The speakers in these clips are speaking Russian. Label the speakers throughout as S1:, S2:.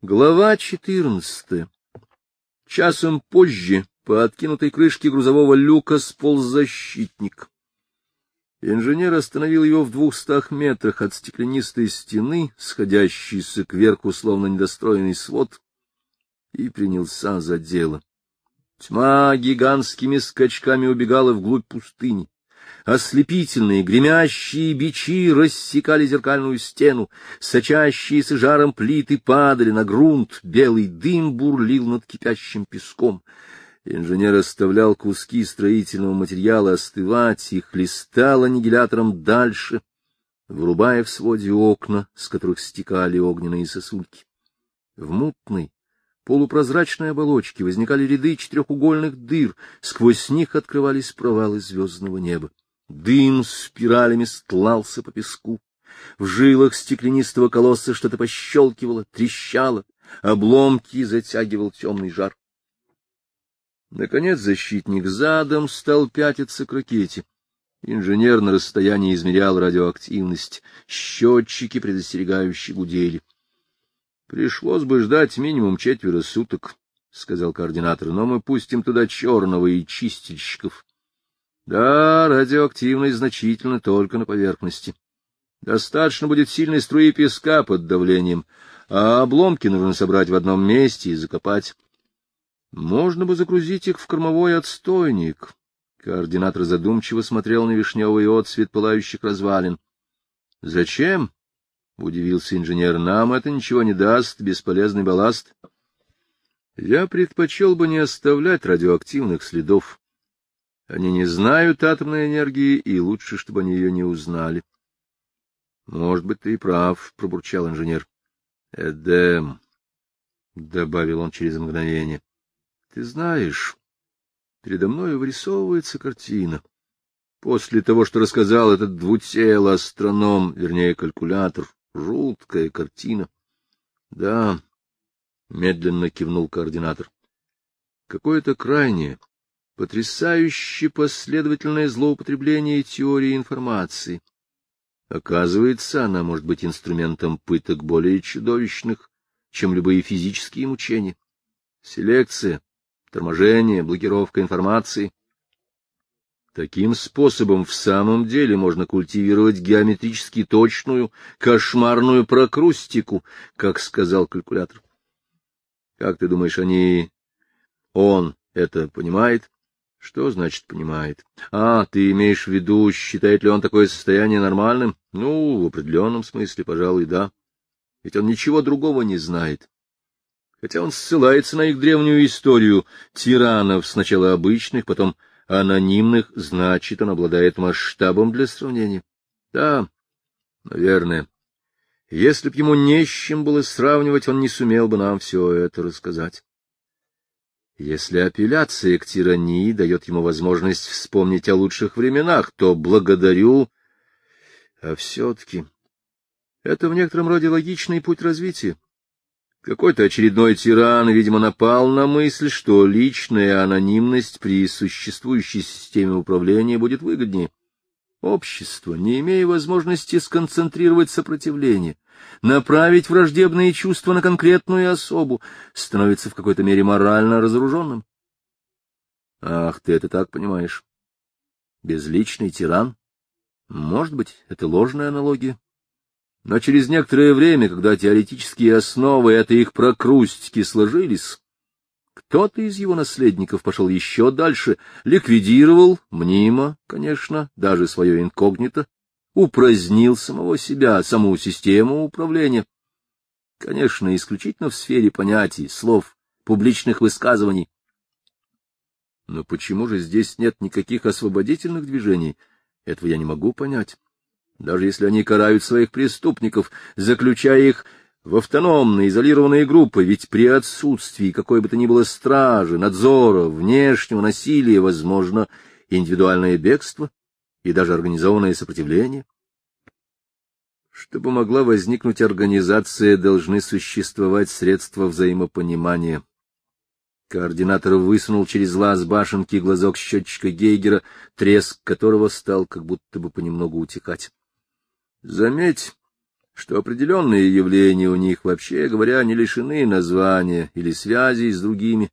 S1: Глава четырнадцатая. Часом позже по откинутой крышке грузового люка сполз защитник. Инженер остановил его в двухстах метрах от стеклянистой стены, сходящейся кверху, словно недостроенный свод, и принялся за дело. Тьма гигантскими скачками убегала вглубь пустыни. Ослепительные, гремящие бичи рассекали зеркальную стену, сочащиеся жаром плиты падали на грунт, белый дым бурлил над кипящим песком. Инженер оставлял куски строительного материала остывать и хлестал аннигилятором дальше, врубая в своде окна, с которых стекали огненные сосульки. В мутной, полупрозрачной оболочке возникали ряды четырехугольных дыр, сквозь них открывались провалы звездного неба. Дым спиралями стлался по песку. В жилах стеклянистого колосса что-то пощелкивало, трещало, обломки затягивал темный жар. Наконец защитник задом стал пятиться к ракете. Инженер на расстоянии измерял радиоактивность. Счетчики предостерегающие гудели. — Пришлось бы ждать минимум четверо суток, — сказал координатор, — но мы пустим туда черного и чистильщиков. Да, радиоактивность значительно только на поверхности. Достаточно будет сильной струи песка под давлением, а обломки нужно собрать в одном месте и закопать. Можно бы загрузить их в кормовой отстойник. Координатор задумчиво смотрел на вишневый отцвет пылающих развалин. — Зачем? — удивился инженер. — Нам это ничего не даст, бесполезный балласт. — Я предпочел бы не оставлять радиоактивных следов. Они не знают атомной энергии, и лучше, чтобы они ее не узнали. — Может быть, ты и прав, — пробурчал инженер. — Эдем, — добавил он через мгновение. — Ты знаешь, передо мной вырисовывается картина. После того, что рассказал этот двутел астроном, вернее, калькулятор, жуткая картина. — Да, — медленно кивнул координатор. — Какое-то крайнее, Потрясающе последовательное злоупотребление теории информации. Оказывается, она может быть инструментом пыток более чудовищных, чем любые физические мучения. Селекция, торможение, блокировка информации. Таким способом в самом деле можно культивировать геометрически точную, кошмарную прокрустику, как сказал калькулятор. Как ты думаешь, они... Он это понимает? Что значит понимает? А, ты имеешь в виду, считает ли он такое состояние нормальным? Ну, в определенном смысле, пожалуй, да. Ведь он ничего другого не знает. Хотя он ссылается на их древнюю историю тиранов, сначала обычных, потом анонимных, значит, он обладает масштабом для сравнения. Да, наверное. Если б ему не с чем было сравнивать, он не сумел бы нам все это рассказать. Если апелляция к тирании дает ему возможность вспомнить о лучших временах, то благодарю. А все-таки это в некотором роде логичный путь развития. Какой-то очередной тиран, видимо, напал на мысль, что личная анонимность при существующей системе управления будет выгоднее. Общество, не имея возможности сконцентрировать сопротивление, направить враждебные чувства на конкретную особу, становится в какой-то мере морально разоруженным. Ах, ты это так понимаешь. Безличный тиран? Может быть, это ложная аналогия. Но через некоторое время, когда теоретические основы этой их прокрустики сложились, кто-то из его наследников пошел еще дальше, ликвидировал, мнимо, конечно, даже свое инкогнито, упразднил самого себя, саму систему управления. Конечно, исключительно в сфере понятий, слов, публичных высказываний. Но почему же здесь нет никаких освободительных движений? Этого я не могу понять. Даже если они карают своих преступников, заключая их в автономные, изолированные группы, ведь при отсутствии какой бы то ни было стражи, надзора, внешнего насилия возможно индивидуальное бегство и даже организованное сопротивление. Чтобы могла возникнуть организация, должны существовать средства взаимопонимания. Координатор высунул через лаз башенки глазок счетчика Гейгера, треск которого стал как будто бы понемногу утекать. Заметь, что определенные явления у них, вообще говоря, не лишены названия или связей с другими,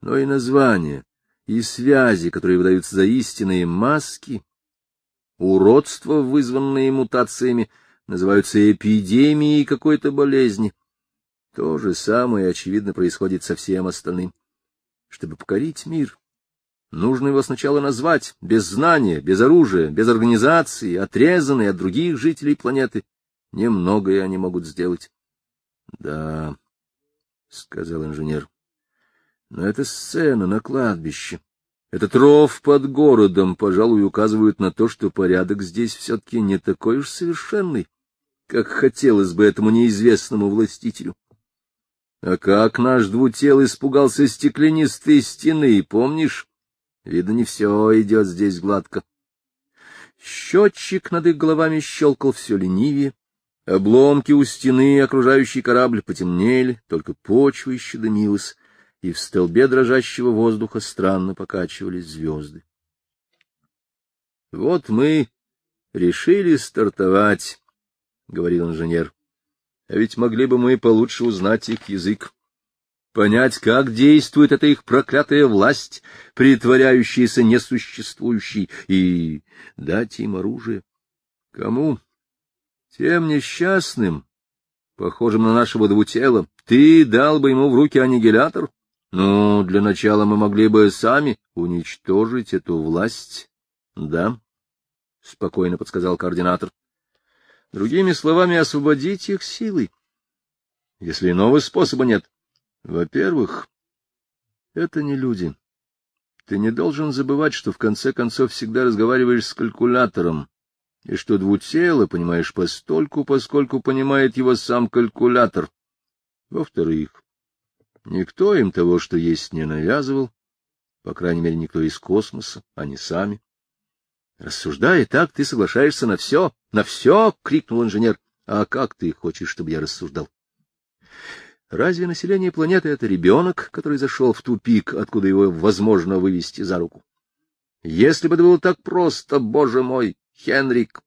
S1: но и названия, и связи, которые выдаются за истинные маски, уродства, вызванные мутациями, называются эпидемией какой-то болезни. То же самое, очевидно, происходит со всем остальным. Чтобы покорить мир, нужно его сначала назвать, без знания, без оружия, без организации, отрезанный от других жителей планеты. Немногое они могут сделать. — Да, — сказал инженер, — но это сцена на кладбище. Этот ров под городом, пожалуй, указывает на то, что порядок здесь все-таки не такой уж совершенный, как хотелось бы этому неизвестному властителю. А как наш двутел испугался стеклянистой стены, помнишь? Видно, не все идет здесь гладко. Счетчик над их головами щелкал все ленивее. Обломки у стены, окружающий корабль, потемнели, только почва еще дымилась, и в столбе дрожащего воздуха странно покачивались звезды. — Вот мы решили стартовать, — говорил инженер. — А ведь могли бы мы получше узнать их язык, понять, как действует эта их проклятая власть, притворяющаяся несуществующей, и дать им оружие. Кому? Тем несчастным, похожим на нашего двутела. Ты дал бы ему в руки аннигилятор? Ну, для начала мы могли бы сами уничтожить эту власть. Да, — спокойно подсказал координатор. Другими словами, освободить их силой. Если иного способа нет. Во-первых, это не люди. Ты не должен забывать, что в конце концов всегда разговариваешь с калькулятором, и что двутело понимаешь постольку, поскольку понимает его сам калькулятор. Во-вторых, никто им того, что есть, не навязывал, по крайней мере, никто из космоса, они сами. Рассуждая так, ты соглашаешься на все, на все, — крикнул инженер. А как ты хочешь, чтобы я рассуждал? Разве население планеты — это ребенок, который зашел в тупик, откуда его возможно вывести за руку? Если бы это было так просто, боже мой, Хенрик,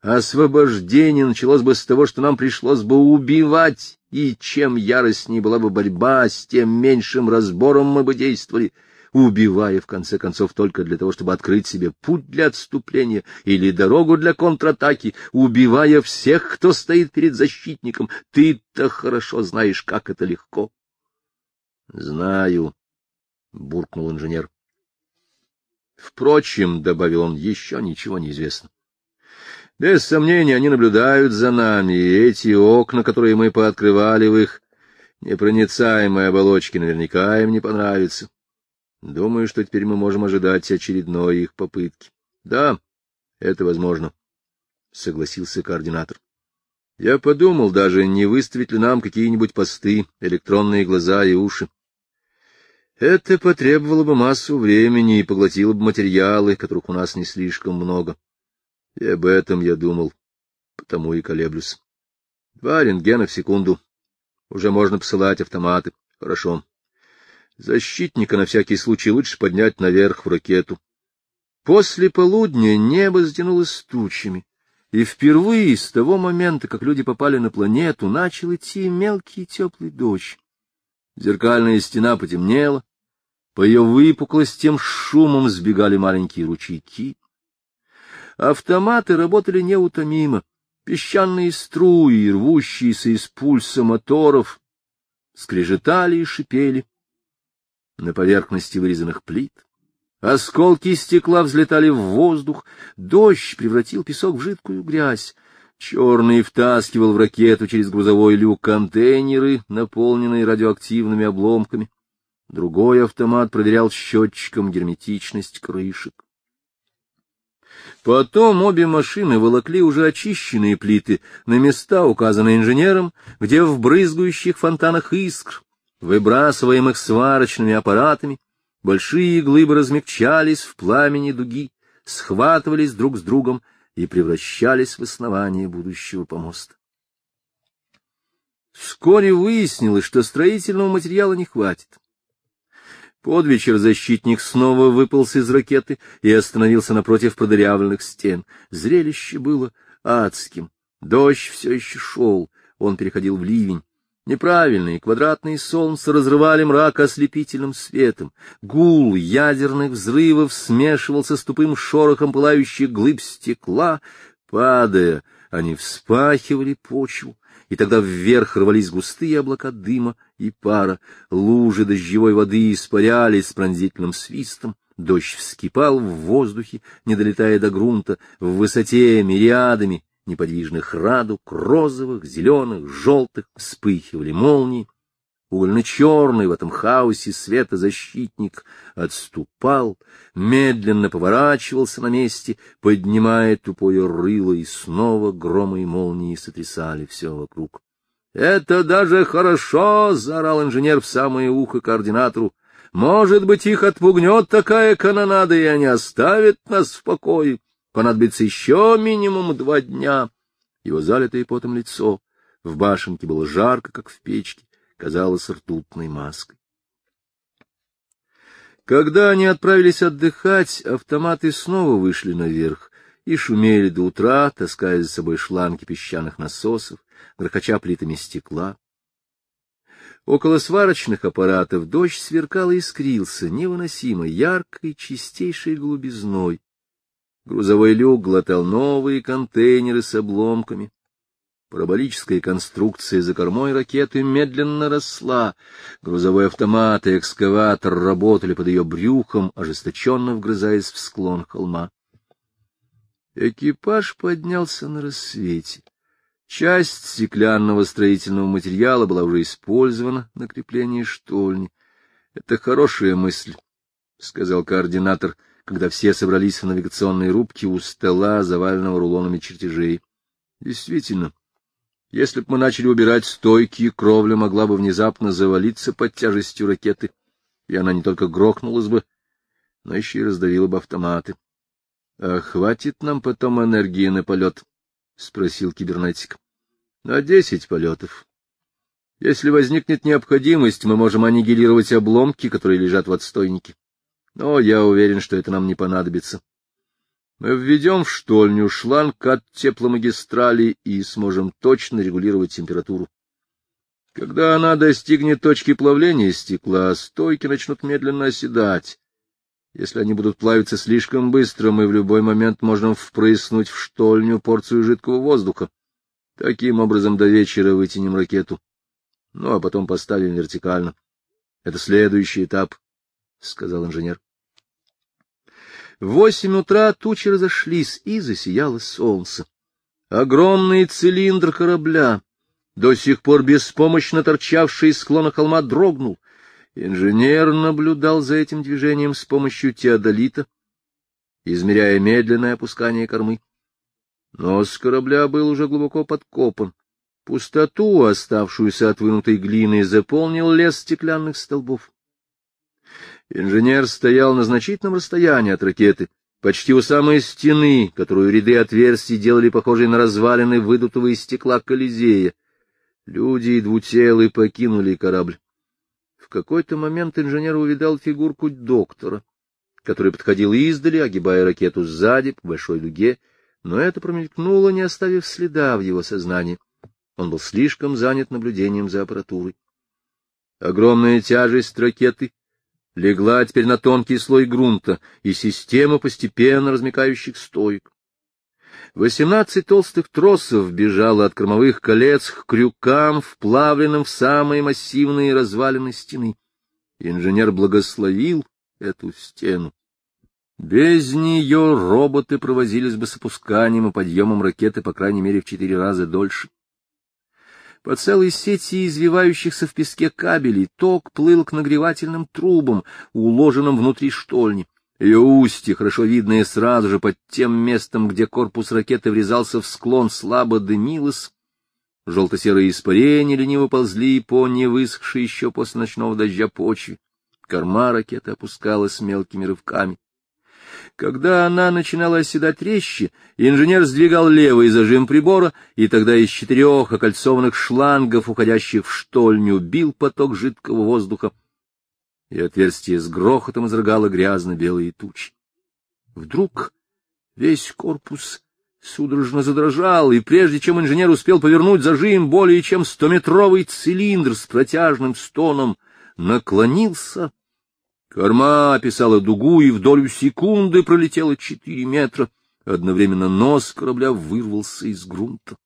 S1: освобождение началось бы с того, что нам пришлось бы убивать, и чем яростнее была бы борьба, с тем меньшим разбором мы бы действовали — убивая, в конце концов, только для того, чтобы открыть себе путь для отступления или дорогу для контратаки, убивая всех, кто стоит перед защитником. Ты-то хорошо знаешь, как это легко. — Знаю, — буркнул инженер. Впрочем, — добавил он, — еще ничего не известно. Без сомнения, они наблюдают за нами, и эти окна, которые мы пооткрывали в их непроницаемой оболочке, наверняка им не понравятся. Думаю, что теперь мы можем ожидать очередной их попытки. — Да, это возможно, — согласился координатор. Я подумал даже, не выставить ли нам какие-нибудь посты, электронные глаза и уши. Это потребовало бы массу времени и поглотило бы материалы, которых у нас не слишком много. И об этом я думал, потому и колеблюсь. Два рентгена в секунду. Уже можно посылать автоматы. Хорошо. Защитника на всякий случай лучше поднять наверх в ракету. После полудня небо затянулось тучами, и впервые с того момента, как люди попали на планету, начал идти мелкий теплый дождь. Зеркальная стена потемнела, по ее выпуклостям шумом сбегали маленькие ручейки. Автоматы работали неутомимо, песчаные струи, рвущиеся из пульса моторов, скрежетали и шипели на поверхности вырезанных плит. Осколки стекла взлетали в воздух, дождь превратил песок в жидкую грязь. Черный втаскивал в ракету через грузовой люк контейнеры, наполненные радиоактивными обломками. Другой автомат проверял счетчиком герметичность крышек. Потом обе машины волокли уже очищенные плиты на места, указанные инженером, где в брызгающих фонтанах искр выбрасываемых сварочными аппаратами, большие глыбы размягчались в пламени дуги, схватывались друг с другом и превращались в основание будущего помоста. Вскоре выяснилось, что строительного материала не хватит. Под вечер защитник снова выполз из ракеты и остановился напротив продырявленных стен. Зрелище было адским. Дождь все еще шел, он переходил в ливень. Неправильные квадратные солнца разрывали мрак ослепительным светом. Гул ядерных взрывов смешивался с тупым шорохом пылающих глыб стекла. Падая, они вспахивали почву, и тогда вверх рвались густые облака дыма и пара. Лужи дождевой воды испарялись с пронзительным свистом. Дождь вскипал в воздухе, не долетая до грунта, в высоте мириадами неподвижных радуг, розовых, зеленых, желтых, вспыхивали молнии. Угольно-черный в этом хаосе светозащитник отступал, медленно поворачивался на месте, поднимая тупое рыло, и снова громы и молнии сотрясали все вокруг. — Это даже хорошо! — заорал инженер в самое ухо координатору. — Может быть, их отпугнет такая канонада, и они оставят нас в покое. Понадобится еще минимум два дня. Его залитое потом лицо в башенке было жарко, как в печке, казалось ртутной маской. Когда они отправились отдыхать, автоматы снова вышли наверх и шумели до утра, таская за собой шланги песчаных насосов, грохоча плитами стекла. Около сварочных аппаратов дождь сверкал и искрился невыносимо яркой, чистейшей голубизной. Грузовой люк глотал новые контейнеры с обломками. Параболическая конструкция за кормой ракеты медленно росла. Грузовой автомат и экскаватор работали под ее брюхом, ожесточенно вгрызаясь в склон холма. Экипаж поднялся на рассвете. Часть стеклянного строительного материала была уже использована на крепление штольни. — Это хорошая мысль, — сказал координатор, — когда все собрались в навигационной рубке у стола, заваленного рулонами чертежей. Действительно, если бы мы начали убирать стойки, кровля могла бы внезапно завалиться под тяжестью ракеты, и она не только грохнулась бы, но еще и раздавила бы автоматы. — А хватит нам потом энергии на полет? — спросил кибернетик. — На десять полетов. Если возникнет необходимость, мы можем аннигилировать обломки, которые лежат в отстойнике но я уверен, что это нам не понадобится. Мы введем в штольню шланг от тепломагистрали и сможем точно регулировать температуру. Когда она достигнет точки плавления стекла, стойки начнут медленно оседать. Если они будут плавиться слишком быстро, мы в любой момент можем впрыснуть в штольню порцию жидкого воздуха. Таким образом до вечера вытянем ракету. Ну, а потом поставим вертикально. Это следующий этап. — сказал инженер. В восемь утра тучи разошлись, и засияло солнце. Огромный цилиндр корабля, до сих пор беспомощно торчавший из склона холма, дрогнул. Инженер наблюдал за этим движением с помощью теодолита, измеряя медленное опускание кормы. Нос корабля был уже глубоко подкопан. Пустоту, оставшуюся от вынутой глины, заполнил лес стеклянных столбов. Инженер стоял на значительном расстоянии от ракеты, почти у самой стены, которую ряды отверстий делали похожей на развалины выдутого из стекла Колизея. Люди и двутелы покинули корабль. Какой-то момент инженер увидал фигурку доктора, который подходил издали, огибая ракету сзади по большой дуге, но это промелькнуло, не оставив следа в его сознании. Он был слишком занят наблюдением за аппаратурой. Огромная тяжесть ракеты легла теперь на тонкий слой грунта и система постепенно размекающих стоек. Восемнадцать толстых тросов бежало от кормовых колец к крюкам, вплавленным в самые массивные развалины стены. Инженер благословил эту стену. Без нее роботы провозились бы с опусканием и подъемом ракеты по крайней мере в четыре раза дольше. По целой сети извивающихся в песке кабелей ток плыл к нагревательным трубам, уложенным внутри штольни. Ее устье, хорошо видное сразу же под тем местом, где корпус ракеты врезался в склон, слабо дымилось. Желто-серые испарения лениво ползли по невысохшей еще после ночного дождя почве. Корма ракеты опускалась мелкими рывками. Когда она начинала оседать резче, инженер сдвигал левый зажим прибора, и тогда из четырех окольцованных шлангов, уходящих в штольню, бил поток жидкого воздуха, и отверстие с грохотом изрыгало грязно-белые тучи. Вдруг весь корпус судорожно задрожал, и прежде чем инженер успел повернуть зажим, более чем стометровый цилиндр с протяжным стоном наклонился. Корма описала дугу, и в долю секунды пролетело четыре метра. Одновременно нос корабля вырвался из грунта.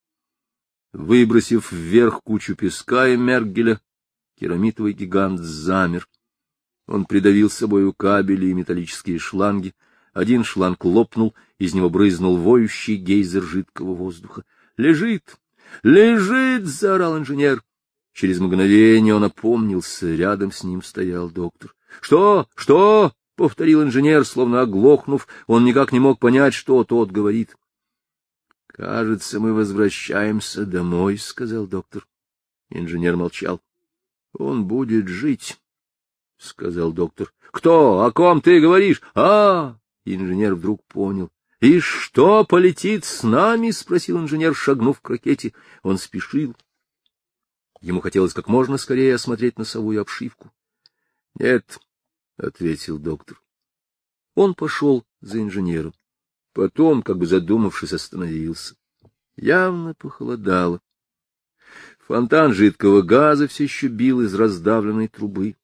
S1: Выбросив вверх кучу песка и мергеля, керамитовый гигант замер. Он придавил собою кабели и металлические шланги. Один шланг лопнул, из него брызнул воющий гейзер жидкого воздуха. «Лежит! Лежит!» — заорал инженер. Через мгновение он опомнился, рядом с ним стоял доктор. — Что? Что? — повторил инженер, словно оглохнув. Он никак не мог понять, что тот говорит. — Кажется, мы возвращаемся домой, — сказал доктор. Инженер молчал. — Он будет жить, — сказал доктор. — Кто? О ком ты говоришь? А! Инженер вдруг понял. — И что, полетит с нами? — спросил инженер, шагнув к ракете. Он спешил. Ему хотелось как можно скорее осмотреть носовую обшивку. — Нет, — ответил доктор. Он пошел за инженером. Потом, как бы задумавшись, остановился. Явно похолодало. Фонтан жидкого газа все еще бил из раздавленной трубы.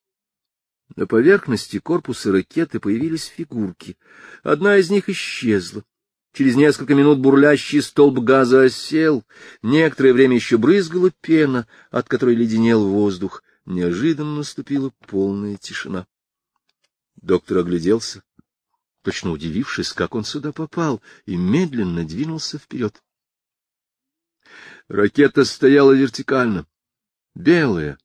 S1: На поверхности корпуса ракеты появились фигурки. Одна из них исчезла. Через несколько минут бурлящий столб газа осел. Некоторое время еще брызгала пена, от которой леденел воздух. Неожиданно наступила полная тишина. Доктор огляделся, точно удивившись, как он сюда попал, и медленно двинулся вперед. Ракета стояла вертикально, белая,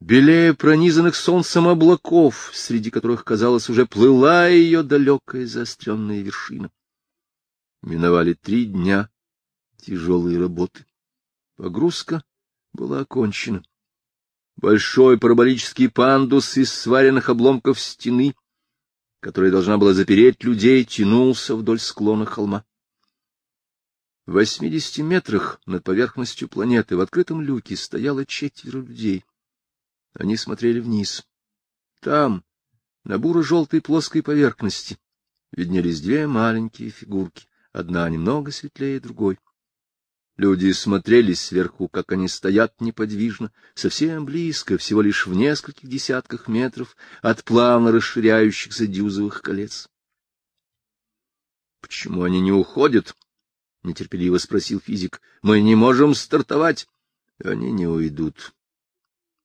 S1: белее пронизанных солнцем облаков, среди которых, казалось, уже плыла ее далекая заостренная вершина. Миновали три дня тяжелой работы. Погрузка была окончена. Большой параболический пандус из сваренных обломков стены — которая должна была запереть людей, тянулся вдоль склона холма. В восьмидесяти метрах над поверхностью планеты в открытом люке стояло четверо людей. Они смотрели вниз. Там, на буро-желтой плоской поверхности, виднелись две маленькие фигурки, одна немного светлее другой. Люди смотрели сверху, как они стоят неподвижно, совсем близко, всего лишь в нескольких десятках метров от плавно расширяющихся дюзовых колец. — Почему они не уходят? — нетерпеливо спросил физик. — Мы не можем стартовать. — Они не уйдут, —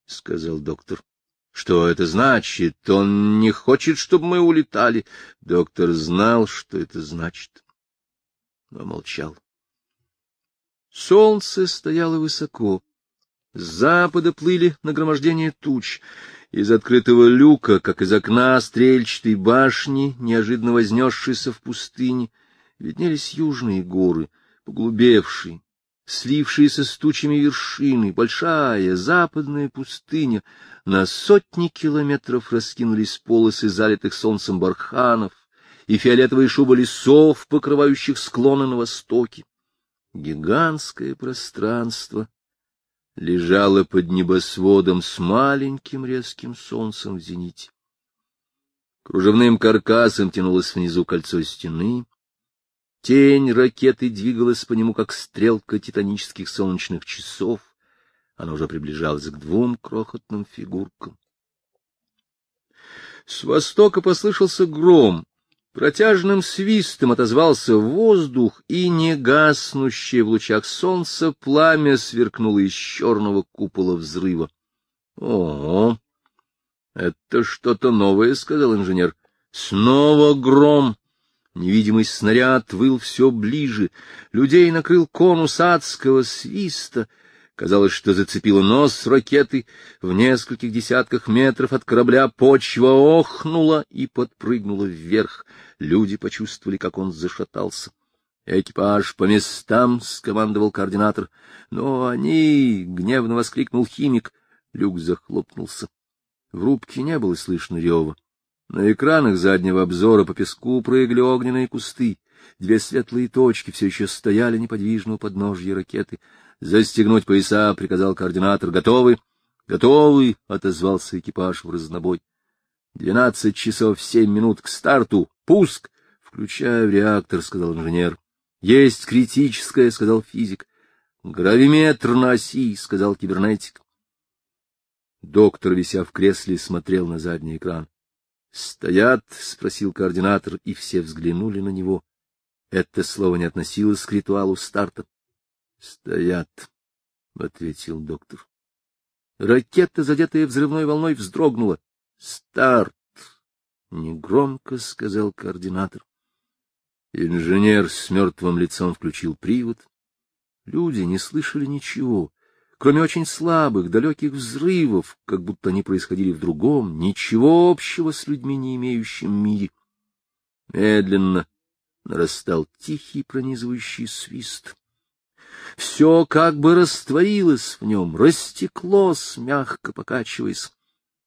S1: сказал доктор. — Что это значит? Он не хочет, чтобы мы улетали. Доктор знал, что это значит, но молчал. Солнце стояло высоко. С запада плыли нагромождения туч. Из открытого люка, как из окна стрельчатой башни, неожиданно вознесшейся в пустыне, виднелись южные горы, поглубевшие, слившиеся с тучами вершины, большая западная пустыня. На сотни километров раскинулись полосы залитых солнцем барханов и фиолетовые шубы лесов, покрывающих склоны на востоке. Гигантское пространство лежало под небосводом с маленьким резким солнцем в зените. Кружевным каркасом тянулось внизу кольцо стены. Тень ракеты двигалась по нему, как стрелка титанических солнечных часов. Она уже приближалась к двум крохотным фигуркам. С востока послышался гром, Протяжным свистом отозвался воздух, и негаснущее в лучах солнца пламя сверкнуло из черного купола взрыва. — О, это что-то новое, — сказал инженер. — Снова гром! Невидимый снаряд выл все ближе. Людей накрыл конус адского свиста — Казалось, что зацепило нос ракеты. В нескольких десятках метров от корабля почва охнула и подпрыгнула вверх. Люди почувствовали, как он зашатался. «Экипаж по местам!» — скомандовал координатор. «Но они...» — гневно воскликнул химик. Люк захлопнулся. В рубке не было слышно рева. На экранах заднего обзора по песку прыгали огненные кусты. Две светлые точки все еще стояли неподвижно у подножья ракеты. Застегнуть пояса, — приказал координатор. — Готовы? — Готовы, — отозвался экипаж в разнобой. — Двенадцать часов семь минут к старту. Пуск! — Включаю реактор, — сказал инженер. — Есть критическое, — сказал физик. — Гравиметр на оси, — сказал кибернетик. Доктор, вися в кресле, смотрел на задний экран. — Стоят? — спросил координатор, и все взглянули на него. Это слово не относилось к ритуалу старта. — Стоят, — ответил доктор. Ракета, задетая взрывной волной, вздрогнула. — Старт! — негромко сказал координатор. Инженер с мертвым лицом включил привод. Люди не слышали ничего, кроме очень слабых, далеких взрывов, как будто они происходили в другом, ничего общего с людьми не имеющим мире. Медленно нарастал тихий пронизывающий свист. Все как бы растворилось в нем, растеклось, мягко покачиваясь.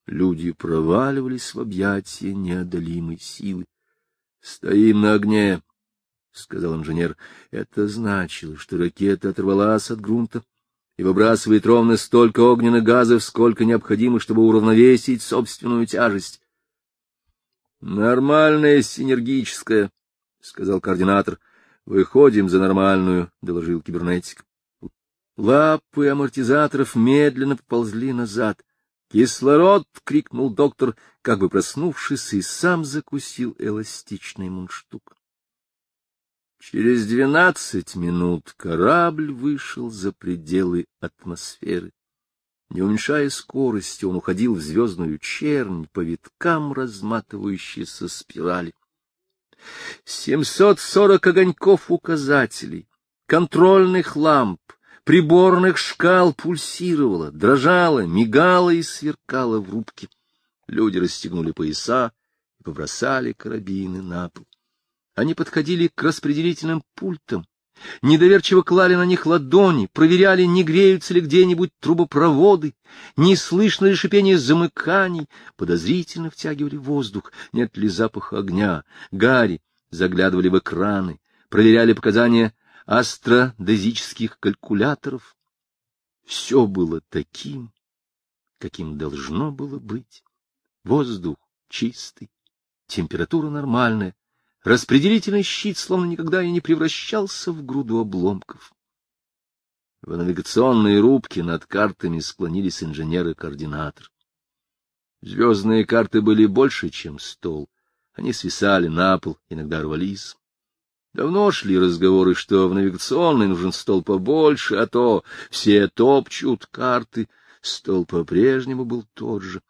S1: Люди проваливались в объятия неодолимой силы. — Стоим на огне, — сказал инженер. Это значило, что ракета оторвалась от грунта и выбрасывает ровно столько огненных газов, сколько необходимо, чтобы уравновесить собственную тяжесть. — Нормальная синергическая, — сказал координатор. — Выходим за нормальную, — доложил кибернетик. Лапы амортизаторов медленно поползли назад. «Кислород!» — крикнул доктор, как бы проснувшись, и сам закусил эластичный мундштук. Через двенадцать минут корабль вышел за пределы атмосферы. Не уменьшая скорости, он уходил в звездную чернь по виткам разматывающейся спирали. Семьсот сорок огоньков указателей, контрольных ламп, приборных шкал пульсировало, дрожало, мигало и сверкало в рубке. Люди расстегнули пояса и побросали карабины на пол. Они подходили к распределительным пультам, недоверчиво клали на них ладони, проверяли, не греются ли где-нибудь трубопроводы, не слышно ли шипение замыканий, подозрительно втягивали воздух, нет ли запаха огня, гари, заглядывали в экраны, проверяли показания астродезических калькуляторов. Все было таким, каким должно было быть. Воздух чистый, температура нормальная, Распределительный щит словно никогда и не превращался в груду обломков. В навигационной рубке над картами склонились инженеры-координатор. Звездные карты были больше, чем стол. Они свисали на пол, иногда рвались. Давно шли разговоры, что в навигационной нужен стол побольше, а то все топчут карты. Стол по-прежнему был тот же.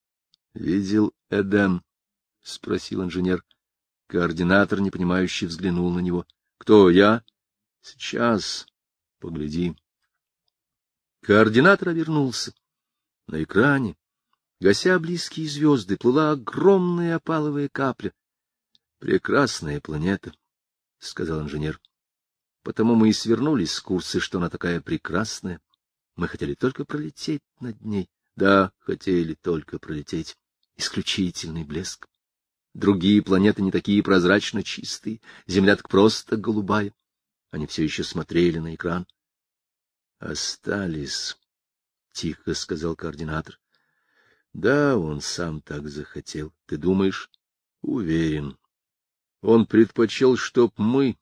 S1: — Видел Эдем? — спросил инженер. Координатор, непонимающе, взглянул на него. — Кто, я? — Сейчас. Погляди. Координатор обернулся. На экране, гася близкие звезды, плыла огромная опаловая капля. — Прекрасная планета, — сказал инженер. — Потому мы и свернулись с курса, что она такая прекрасная. Мы хотели только пролететь над ней. Да, хотели только пролететь. Исключительный блеск. Другие планеты не такие прозрачно чистые, Земля так просто голубая. Они все еще смотрели на экран. — Остались, — тихо сказал координатор. — Да, он сам так захотел. Ты думаешь? — Уверен. Он предпочел, чтоб мы,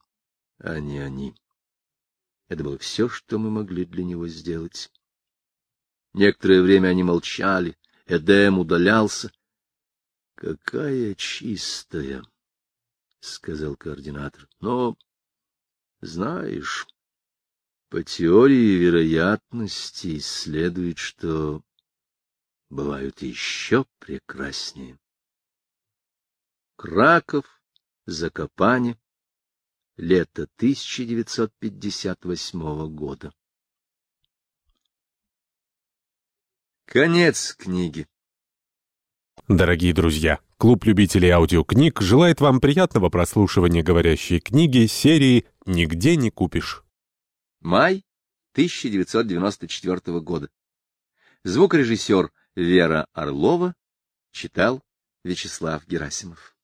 S1: а не они. Это было все, что мы могли для него сделать. Некоторое время они молчали. Эдем удалялся, Какая чистая, — сказал координатор. — Но, знаешь, по теории вероятности следует, что бывают еще прекраснее. Краков, Закопане, лето 1958 года. Конец книги.
S2: Дорогие друзья, клуб любителей аудиокниг желает вам приятного прослушивания говорящей книги серии «Нигде не купишь».
S1: Май 1994 года. Звукорежиссер Вера Орлова читал Вячеслав Герасимов.